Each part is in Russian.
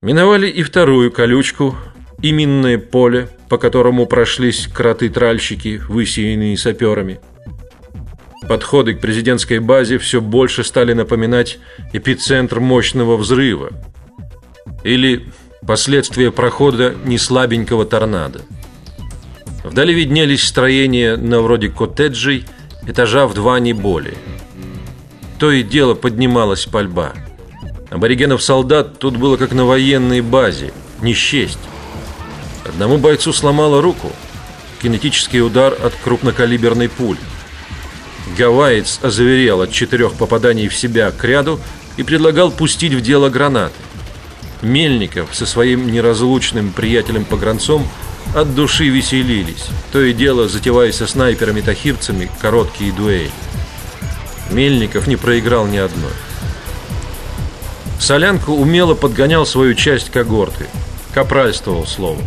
Миновали и вторую колючку, и минное поле, по которому прошлись кроты-тральщики, высеянные саперами. Подходы к президентской базе все больше стали напоминать эпицентр мощного взрыва или последствия прохода неслабенького торнадо. Вдали виднелись строения на вроде коттеджей, этажа в два не более. То и дело поднималась пальба. Аборигенов-солдат тут было как на военной базе, не счесть. Одному бойцу сломало руку. Кинетический удар от крупнокалиберной пули. Гавайец озверел от четырех попаданий в себя к ряду и предлагал пустить в дело гранаты. Мельников со своим неразлучным приятелем-погранцом от души веселились, то и дело затевая со снайперами-тахирцами короткие дуэли. Мельников не проиграл ни одной. Солянку умело подгонял свою часть когорты, капральствовал словом.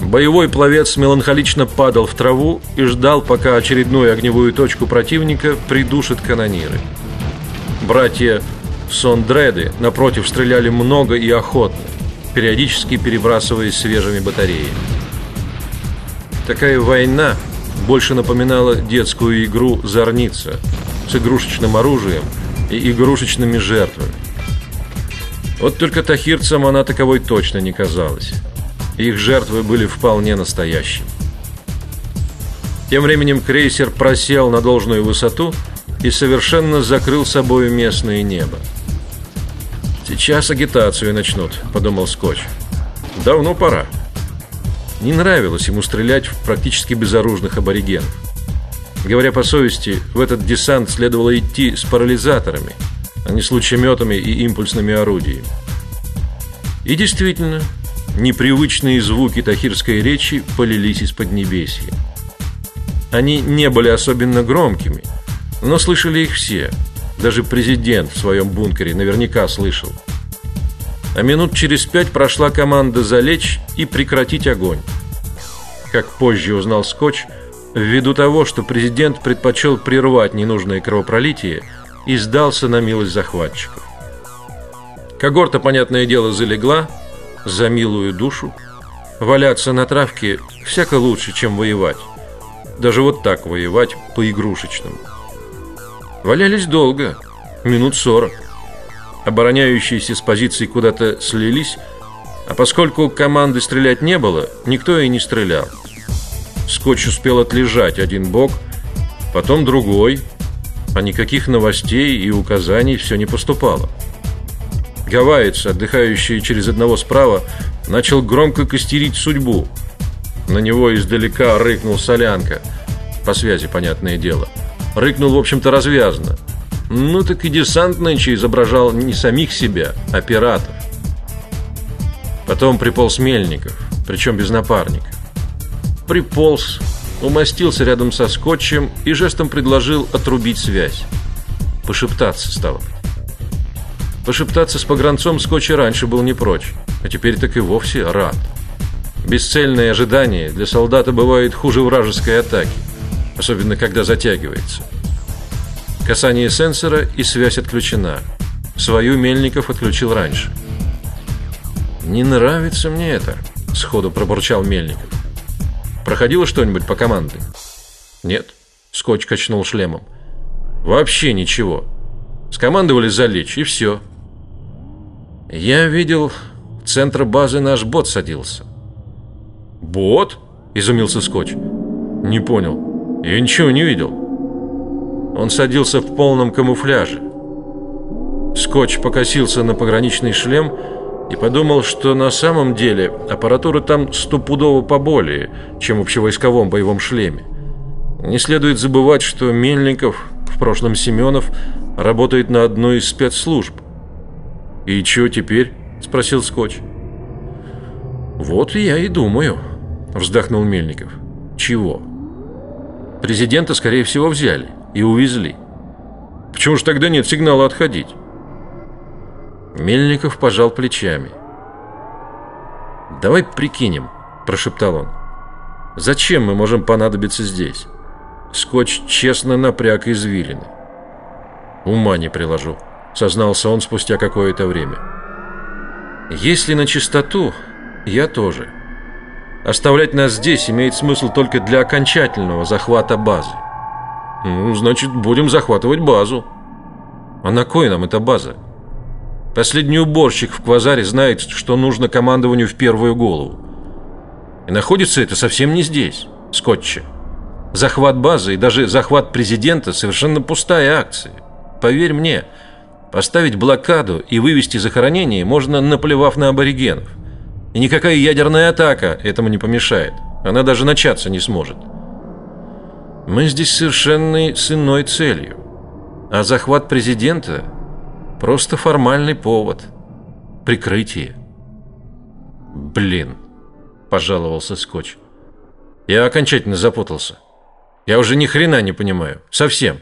Боевой пловец меланхолично падал в траву и ждал, пока очередную огневую точку противника придушат канониры. Братья Сондреды напротив стреляли много и охотно, периодически перебрасываясь свежими батареями. Такая война больше напоминала детскую игру «Зорница» с игрушечным оружием и игрушечными жертвами. Вот только тахирцам она таковой точно не казалась. Их жертвы были вполне настоящими. Тем временем крейсер просел на должную высоту и совершенно закрыл собой местное небо. Сейчас агитацию начнут, подумал Скотч. Давно пора. Не нравилось ему стрелять в практически безоружных аборигенов. Говоря по совести, в этот десант следовало идти с парализаторами, а не с лучеметами и импульсными орудиями. И действительно, непривычные звуки тахирской речи полились из поднебесья. Они не были особенно громкими, но слышали их все – даже президент в своем бункере наверняка слышал. А минут через пять прошла команда залечь и прекратить огонь. Как позже узнал Скотч, ввиду того, что президент предпочел прервать ненужное кровопролитие и сдался на милость захватчиков. Когорта, понятное дело, залегла за милую душу. Валяться на травке всяко лучше, чем воевать. Даже вот так воевать по игрушечному. Валялись долго, минут сорок. Обороняющиеся с позиций куда-то слились, а поскольку команды стрелять не было, никто и не стрелял. Скотч успел отлежать один бок, потом другой, а никаких новостей и указаний все не поступало. Гавайец, отдыхающий через одного справа, начал громко костерить судьбу. На него издалека рыкнул солянка, по связи, понятное дело. Рыкнул, в общем-то, развязно. Ну так и десант нынче изображал не самих себя, а пиратов. Потом приполз Мельников, причем без напарника. Приполз, умостился рядом со скотчем и жестом предложил отрубить связь. Пошептаться стало. Пошептаться с погранцом скотч раньше был не прочь, а теперь так и вовсе рад. Бесцельное ожидание для солдата бывает хуже вражеской атаки особенно когда затягивается. Касание сенсора и связь отключена. Свою Мельников отключил раньше. Не нравится мне это, сходу пробурчал Мельников. Проходило что-нибудь по команде? Нет. Скотч качнул шлемом. Вообще ничего. Скомандовали залечь и все. Я видел, в центр базы наш бот садился. Бот? Изумился Скотч. Не понял. Я ничего не видел. Он садился в полном камуфляже. Скотч покосился на пограничный шлем и подумал, что на самом деле аппаратура там стопудово поболее, чем в общевойсковом боевом шлеме. Не следует забывать, что Мельников, в прошлом Семенов, работает на одной из спецслужб. «И что теперь?» – спросил Скотч. «Вот я и думаю», – вздохнул Мельников. «Чего?» Президента, скорее всего, взяли и увезли. Почему же тогда нет сигнала отходить? Мельников пожал плечами. Давай прикинем, прошептал он. Зачем мы можем понадобиться здесь? Скотч честно напряг извилины. Ума не приложу, сознался он спустя какое-то время. Если на чистоту, я тоже. Оставлять нас здесь имеет смысл только для окончательного захвата базы. Ну, значит, будем захватывать базу. А на кой нам эта база? Последний уборщик в квазаре знает, что нужно командованию в первую голову. И находится это совсем не здесь, Скотче. Захват базы и даже захват президента совершенно пустая акция. Поверь мне, поставить блокаду и вывести захоронение можно, наплевав на аборигенов. И никакая ядерная атака этому не помешает. Она даже начаться не сможет. Мы здесь совершенно с иной целью. А захват президента – просто формальный повод. Прикрытие. Блин, пожаловался Скотч. Я окончательно запутался. Я уже ни хрена не понимаю. Совсем.